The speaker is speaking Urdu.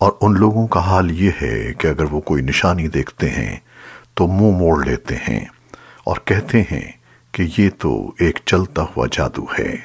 اور ان لوگوں کا حال یہ ہے کہ اگر وہ کوئی نشانی دیکھتے ہیں تو منہ موڑ لیتے ہیں اور کہتے ہیں کہ یہ تو ایک چلتا ہوا جادو ہے۔